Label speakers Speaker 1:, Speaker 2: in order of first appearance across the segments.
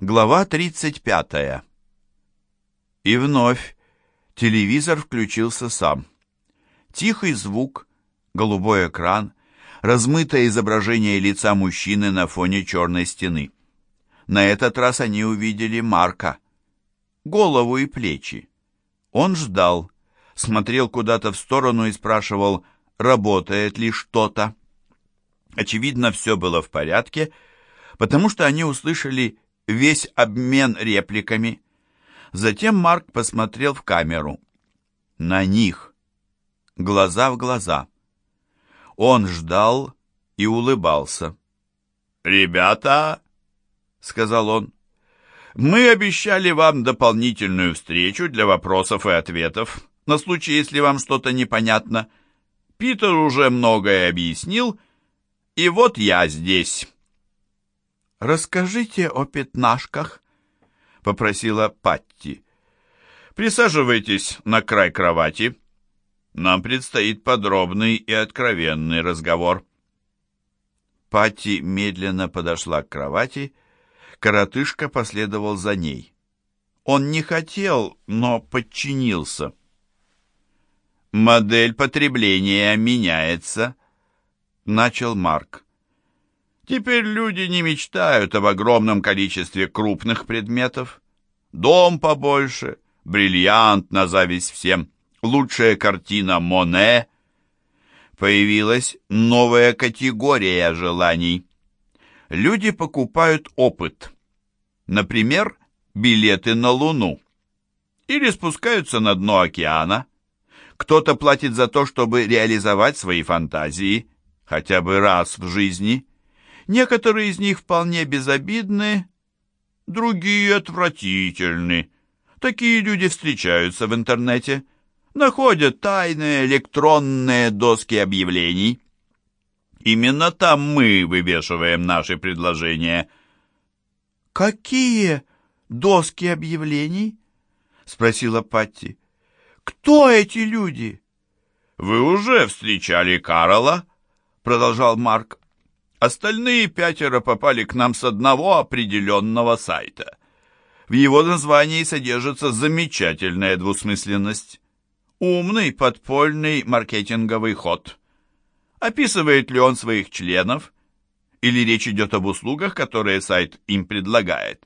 Speaker 1: Глава 35. И вновь телевизор включился сам. Тихий звук, голубой экран, размытое изображение лица мужчины на фоне черной стены. На этот раз они увидели Марка. Голову и плечи. Он ждал, смотрел куда-то в сторону и спрашивал, работает ли что-то. Очевидно, все было в порядке, потому что они услышали весь обмен репликами. Затем Марк посмотрел в камеру. На них. Глаза в глаза. Он ждал и улыбался. «Ребята!» — сказал он. «Мы обещали вам дополнительную встречу для вопросов и ответов, на случай, если вам что-то непонятно. Питер уже многое объяснил, и вот я здесь». «Расскажите о пятнашках», — попросила Патти. «Присаживайтесь на край кровати. Нам предстоит подробный и откровенный разговор». Патти медленно подошла к кровати, коротышка последовал за ней. Он не хотел, но подчинился. «Модель потребления меняется», — начал Марк. Теперь люди не мечтают об огромном количестве крупных предметов. Дом побольше, бриллиант на зависть всем, лучшая картина Моне. Появилась новая категория желаний. Люди покупают опыт. Например, билеты на Луну. Или спускаются на дно океана. Кто-то платит за то, чтобы реализовать свои фантазии, хотя бы раз в жизни – Некоторые из них вполне безобидны, другие отвратительны. Такие люди встречаются в интернете, находят тайные электронные доски объявлений. Именно там мы вывешиваем наши предложения. «Какие доски объявлений?» — спросила Патти. «Кто эти люди?» «Вы уже встречали Карла?» — продолжал Марк. Остальные пятеро попали к нам с одного определенного сайта. В его названии содержится замечательная двусмысленность. Умный подпольный маркетинговый ход. Описывает ли он своих членов? Или речь идет об услугах, которые сайт им предлагает?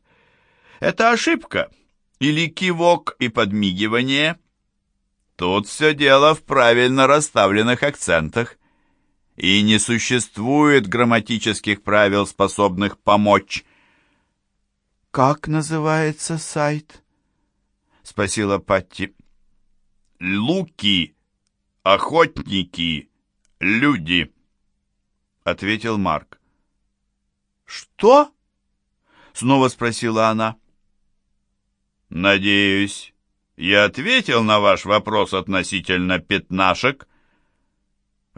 Speaker 1: Это ошибка? Или кивок и подмигивание? Тут все дело в правильно расставленных акцентах и не существует грамматических правил, способных помочь. «Как называется сайт?» — спросила Патти. «Луки, охотники, люди», — ответил Марк. «Что?» — снова спросила она. «Надеюсь, я ответил на ваш вопрос относительно пятнашек?»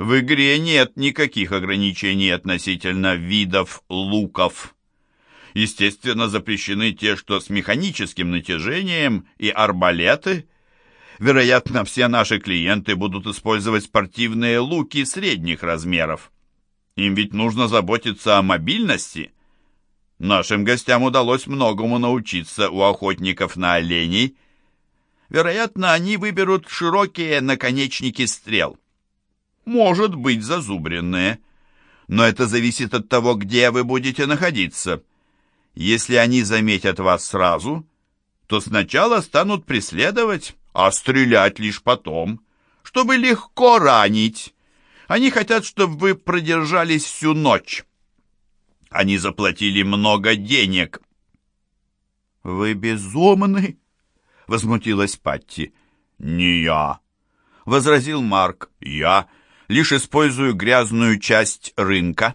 Speaker 1: В игре нет никаких ограничений относительно видов луков. Естественно, запрещены те, что с механическим натяжением, и арбалеты. Вероятно, все наши клиенты будут использовать спортивные луки средних размеров. Им ведь нужно заботиться о мобильности. Нашим гостям удалось многому научиться у охотников на оленей. Вероятно, они выберут широкие наконечники стрел может быть зазубренные. Но это зависит от того, где вы будете находиться. Если они заметят вас сразу, то сначала станут преследовать, а стрелять лишь потом, чтобы легко ранить. Они хотят, чтобы вы продержались всю ночь. Они заплатили много денег. «Вы безумны?» — возмутилась Патти. «Не я», — возразил Марк. «Я лишь использую грязную часть рынка.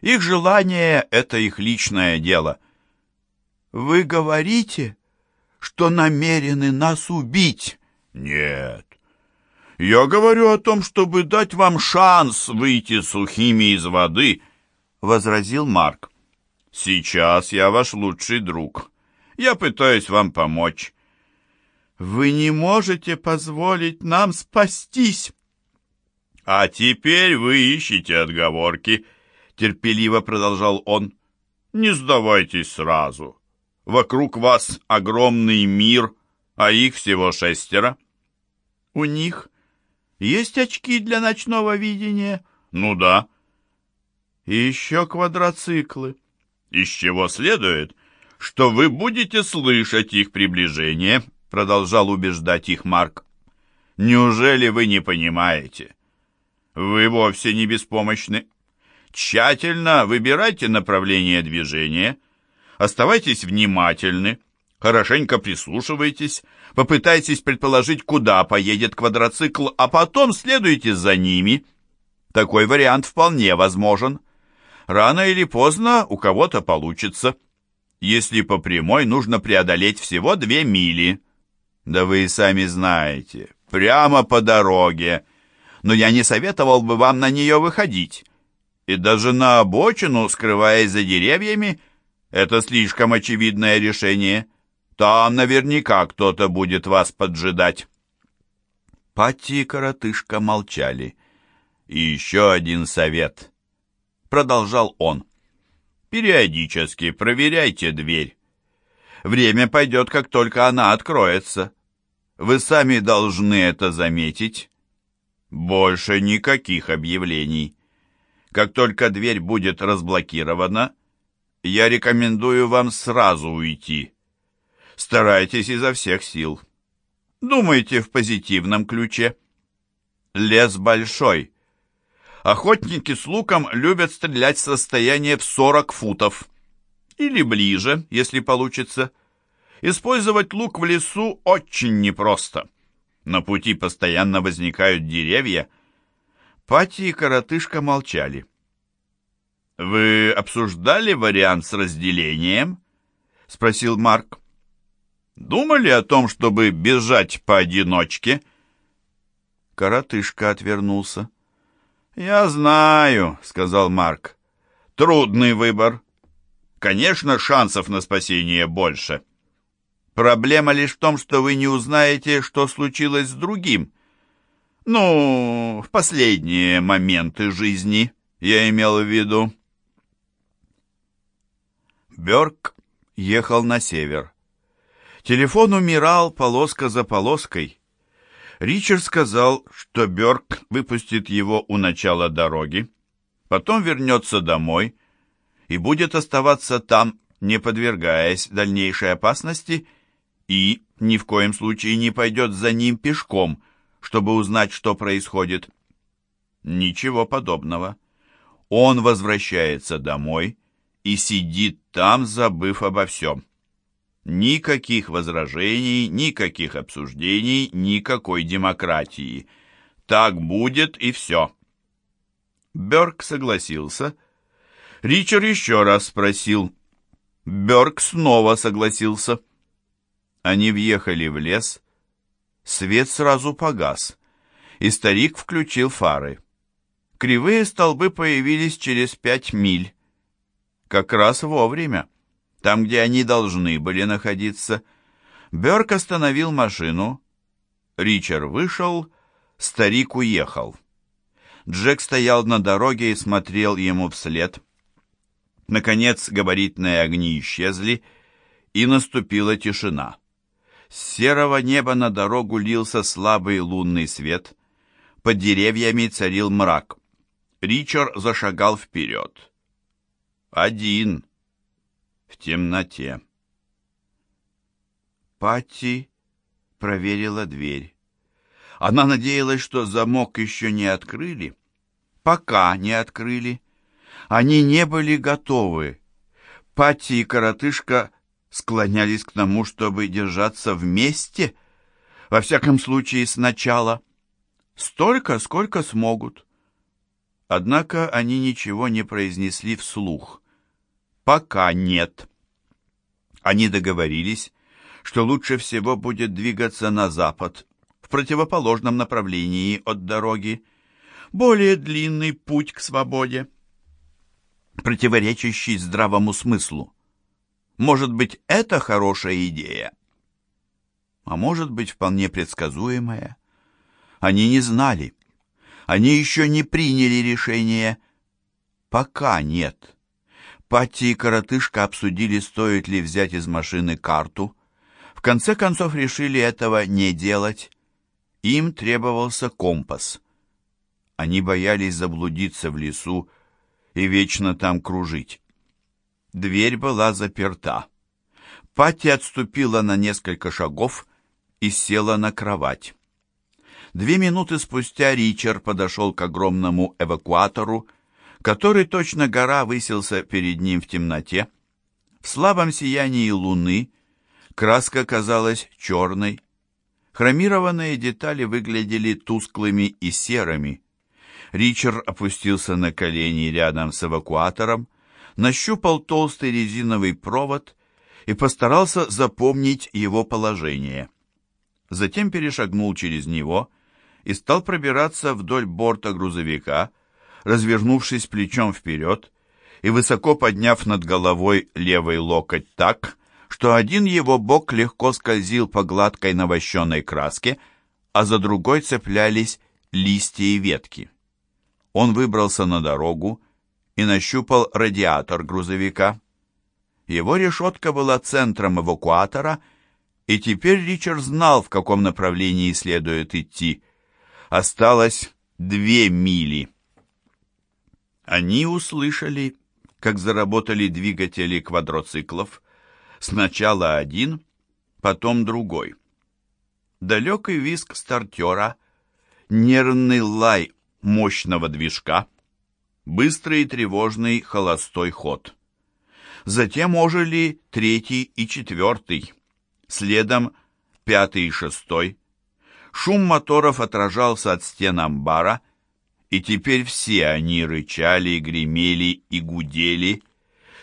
Speaker 1: Их желание — это их личное дело. Вы говорите, что намерены нас убить? Нет. Я говорю о том, чтобы дать вам шанс выйти сухими из воды, — возразил Марк. Сейчас я ваш лучший друг. Я пытаюсь вам помочь. Вы не можете позволить нам спастись. «А теперь вы ищете отговорки», — терпеливо продолжал он. «Не сдавайтесь сразу. Вокруг вас огромный мир, а их всего шестеро.
Speaker 2: У них есть очки для ночного видения?
Speaker 1: Ну да.
Speaker 2: И еще квадроциклы.
Speaker 1: Из чего следует, что вы будете слышать их приближение, продолжал убеждать их Марк. Неужели вы не понимаете? Вы вовсе не беспомощны. Тщательно выбирайте направление движения, оставайтесь внимательны, хорошенько прислушивайтесь, попытайтесь предположить, куда поедет квадроцикл, а потом следуйте за ними. Такой вариант вполне возможен. Рано или поздно у кого-то получится. Если по прямой, нужно преодолеть всего две мили. Да вы и сами знаете, прямо по дороге. Но я не советовал бы вам на нее выходить. И даже на обочину, скрываясь за деревьями, это слишком очевидное решение. Там наверняка кто-то будет вас поджидать.
Speaker 2: Патти и коротышка молчали.
Speaker 1: И еще один совет. Продолжал он. Периодически проверяйте дверь. Время пойдет, как только она откроется. Вы сами должны это заметить. Больше никаких объявлений. Как только дверь будет разблокирована, я рекомендую вам сразу уйти. Старайтесь изо всех сил. Думайте в позитивном ключе. Лес большой. Охотники с луком любят стрелять с расстояния в 40 футов. Или ближе, если получится. Использовать лук в лесу очень непросто. На пути постоянно возникают деревья, Пати и коротышка молчали. «Вы обсуждали вариант с разделением?» — спросил Марк. «Думали о том, чтобы бежать поодиночке?»
Speaker 2: Коротышка отвернулся.
Speaker 1: «Я знаю», — сказал Марк. «Трудный выбор. Конечно, шансов на спасение больше. Проблема лишь в том, что вы не узнаете, что случилось с другим. Ну, в последние моменты жизни, я имел в виду.
Speaker 2: Бёрк ехал на север. Телефон умирал полоска за полоской. Ричард сказал, что Бёрк выпустит его у начала дороги, потом вернется домой и будет оставаться там, не подвергаясь дальнейшей опасности, и ни в коем случае не пойдет за ним пешком, чтобы узнать, что происходит. Ничего подобного. Он возвращается домой и сидит там, забыв обо всем. Никаких возражений, никаких обсуждений, никакой демократии. Так будет и все. Берг согласился. Ричард еще раз спросил. Берг снова согласился. Они въехали в лес, Свет сразу погас, и старик включил фары. Кривые столбы появились через пять миль. Как раз вовремя, там, где они должны были находиться. Берк остановил машину. Ричард вышел, старик уехал. Джек стоял на дороге и смотрел ему вслед. Наконец габаритные огни исчезли, и наступила тишина. С серого неба на дорогу лился слабый лунный свет. Под деревьями царил мрак. Ричард зашагал вперед. Один. В темноте. Патти проверила дверь. Она надеялась, что замок еще не открыли. Пока не открыли. Они не были готовы. Патти и коротышка склонялись к тому, чтобы держаться вместе, во всяком случае сначала, столько, сколько смогут. Однако они ничего не произнесли вслух. Пока нет. Они договорились, что лучше всего будет двигаться на запад, в противоположном направлении от дороги, более длинный путь к свободе, противоречащий здравому смыслу. Может быть, это хорошая идея? А может быть, вполне предсказуемая? Они не знали. Они еще не приняли решение. Пока нет. Патти и коротышка обсудили, стоит ли взять из машины карту. В конце концов решили этого не делать. Им требовался компас. Они боялись заблудиться в лесу и вечно там кружить. Дверь была заперта. Патти отступила на несколько шагов и села на кровать. Две минуты спустя Ричард подошел к огромному эвакуатору, который точно гора высился перед ним в темноте. В слабом сиянии луны краска казалась черной. Хромированные детали выглядели тусклыми и серыми. Ричард опустился на колени рядом с эвакуатором, нащупал толстый резиновый провод и постарался запомнить его положение. Затем перешагнул через него и стал пробираться вдоль борта грузовика, развернувшись плечом вперед и высоко подняв над головой левый локоть так, что один его бок легко скользил по гладкой навощенной краске, а за другой цеплялись листья и ветки. Он выбрался на дорогу и нащупал радиатор грузовика. Его решетка была центром эвакуатора, и теперь Ричард знал, в каком направлении следует идти. Осталось две мили. Они услышали, как заработали двигатели квадроциклов. Сначала один, потом другой. Далекий визг стартера, нервный лай мощного движка, быстрый и тревожный холостой ход. Затем ожили третий и четвертый, следом пятый и шестой. Шум моторов отражался от стен амбара, и теперь все они рычали, гремели и гудели,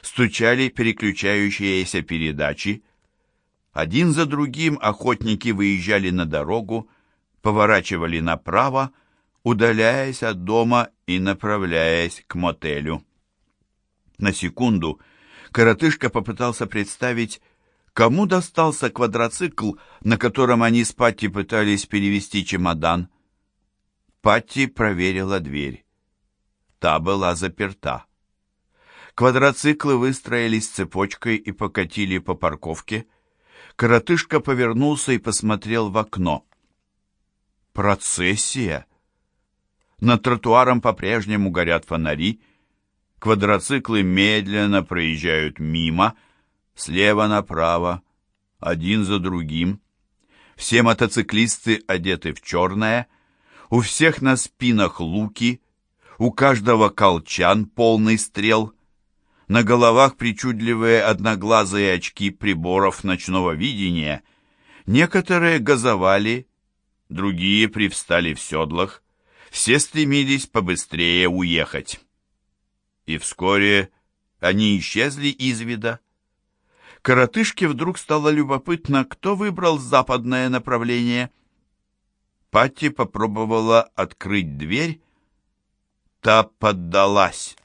Speaker 2: стучали переключающиеся передачи. Один за другим охотники выезжали на дорогу, поворачивали направо, удаляясь от дома и направляясь к мотелю. На секунду коротышка попытался представить, кому достался квадроцикл, на котором они с Патти пытались перевести чемодан. Патти проверила дверь. Та была заперта. Квадроциклы выстроились цепочкой и покатили по парковке. Коротышка повернулся и посмотрел в окно. «Процессия!» Над тротуаром по-прежнему горят фонари. Квадроциклы медленно проезжают мимо, слева направо, один за другим. Все мотоциклисты одеты в черное, у всех на спинах луки, у каждого колчан полный стрел, на головах причудливые одноглазые очки приборов ночного видения. Некоторые газовали, другие привстали в седлах, все стремились побыстрее уехать. И вскоре они исчезли из вида. Коротышке вдруг стало любопытно, кто выбрал западное направление. Патти попробовала открыть дверь. Та поддалась.